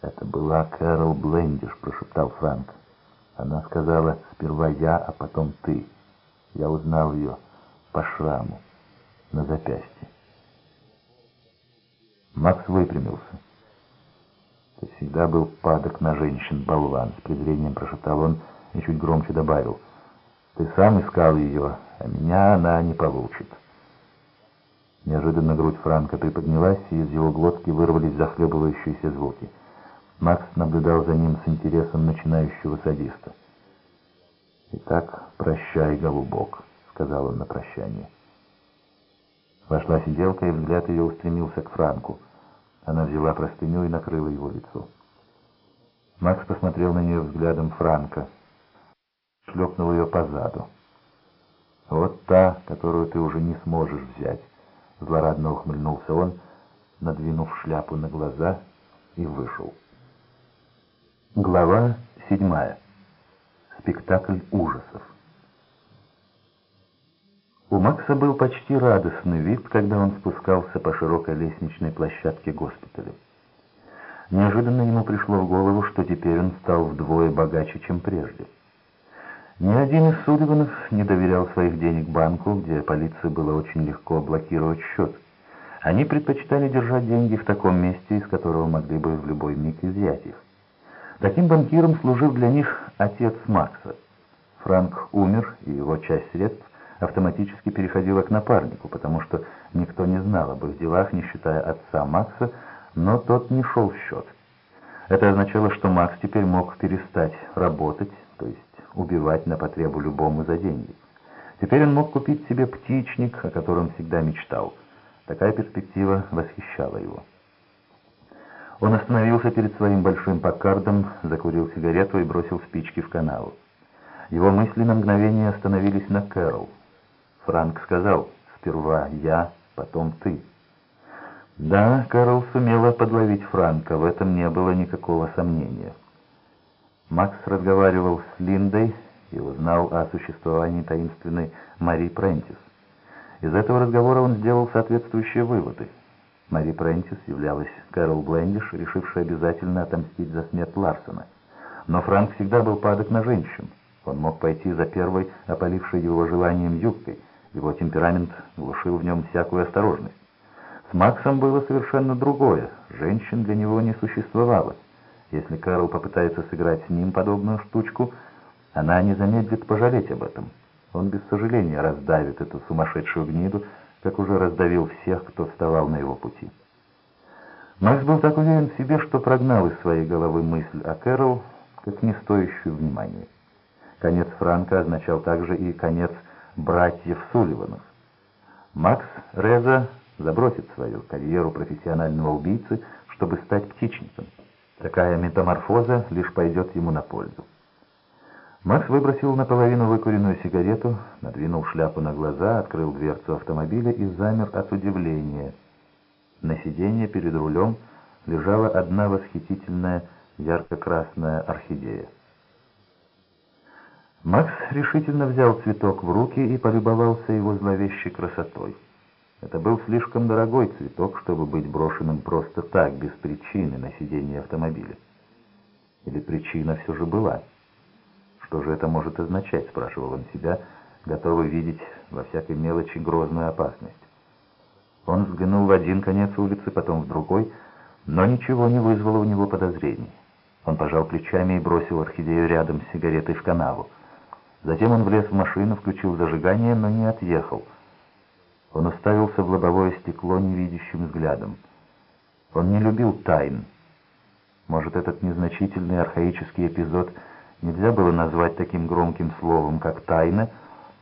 «Это была Кэрол Блендиш», — прошептал Франк. Она сказала, «Сперва я, а потом ты». Я узнал ее по шраму на запястье. Макс выпрямился. «Ты всегда был падок на женщин, болван», — с презрением прошептал он и чуть громче добавил. «Ты сам искал ее, а меня она не получит». Неожиданно грудь Франка приподнялась, и из его глотки вырвались захлебывающиеся звуки. Макс наблюдал за ним с интересом начинающего садиста. «Итак, прощай, голубок», — сказал он на прощание. Вошла сиделка, и взгляд ее устремился к Франку. Она взяла простыню и накрыла его лицо. Макс посмотрел на нее взглядом Франка. Шлепнул ее по заду. «Вот та, которую ты уже не сможешь взять», — злорадно ухмыльнулся он, надвинув шляпу на глаза, и вышел. Глава седьмая. Спектакль ужасов. У Макса был почти радостный вид, когда он спускался по широкой лестничной площадке госпиталя. Неожиданно ему пришло в голову, что теперь он стал вдвое богаче, чем прежде. Ни один из Сулливанов не доверял своих денег банку, где полиции было очень легко блокировать счет. Они предпочитали держать деньги в таком месте, из которого могли бы в любой миг изъять их. Таким банкиром служил для них отец Макса. Франк умер, и его часть средств автоматически переходила к напарнику, потому что никто не знал об их делах, не считая отца Макса, но тот не шел в счет. Это означало, что Макс теперь мог перестать работать, то есть убивать на потребу любому за деньги. Теперь он мог купить себе птичник, о котором всегда мечтал. Такая перспектива восхищала его. Он остановился перед своим большим покардом, закурил сигарету и бросил спички в канал. Его мысли на мгновение остановились на Кэрол. Франк сказал, «Сперва я, потом ты». Да, Карл сумела подловить Франка, в этом не было никакого сомнения. Макс разговаривал с Линдой и узнал о существовании таинственной Мари Прентис. Из этого разговора он сделал соответствующие выводы. Мари Прентис являлась Кэрол Блендиш, решившей обязательно отомстить за смерть Ларсона. Но Франк всегда был падок на женщин. Он мог пойти за первой, опалившей его желанием юбкой. Его темперамент глушил в нем всякую осторожность. С Максом было совершенно другое. Женщин для него не существовало. Если Кэрол попытается сыграть с ним подобную штучку, она не замедлит пожалеть об этом. Он без сожаления раздавит эту сумасшедшую гниду, как уже раздавил всех, кто вставал на его пути. Макс был так уверен в себе, что прогнал из своей головы мысль о Кэрол, как не стоящую внимания. Конец Франка означал также и конец братьев Сулливанов. Макс Реза забросит свою карьеру профессионального убийцы, чтобы стать птичником. Такая метаморфоза лишь пойдет ему на пользу. Макс выбросил наполовину выкуренную сигарету, надвинул шляпу на глаза, открыл дверцу автомобиля и замер от удивления. На сиденье перед рулем лежала одна восхитительная ярко-красная орхидея. Макс решительно взял цветок в руки и полюбовался его зловещей красотой. Это был слишком дорогой цветок, чтобы быть брошенным просто так, без причины, на сиденье автомобиля. Или причина все же была? Что же это может означать, спрашивал он себя, готовый видеть во всякой мелочи грозную опасность. Он взглянул в один конец улицы, потом в другой, но ничего не вызвало у него подозрений. Он пожал плечами и бросил орхидею рядом с сигаретой в канаву. Затем он влез в машину, включил зажигание, но не отъехал. Он уставился в лобовое стекло невидящим взглядом. Он не любил тайн. Может, этот незначительный архаический эпизод нельзя было назвать таким громким словом, как «тайна»,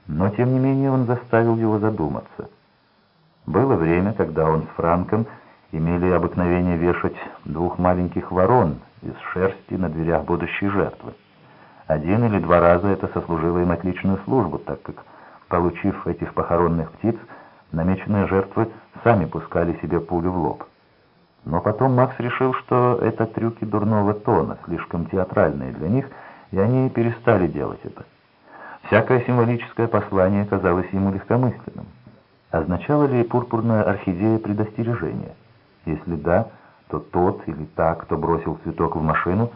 но, тем не менее, он заставил его задуматься. Было время, когда он с Франком имели обыкновение вешать двух маленьких ворон из шерсти на дверях будущей жертвы. Один или два раза это сослужило им отличную службу, так как, получив этих похоронных птиц, намеченные жертвы сами пускали себе пулю в лоб. Но потом Макс решил, что это трюки дурного тона, слишком театральные для них, и они перестали делать это. Всякое символическое послание казалось ему легкомысленным. Означала ли пурпурная орхидея предостережение? Если да, что тот или та, кто бросил цветок в машину,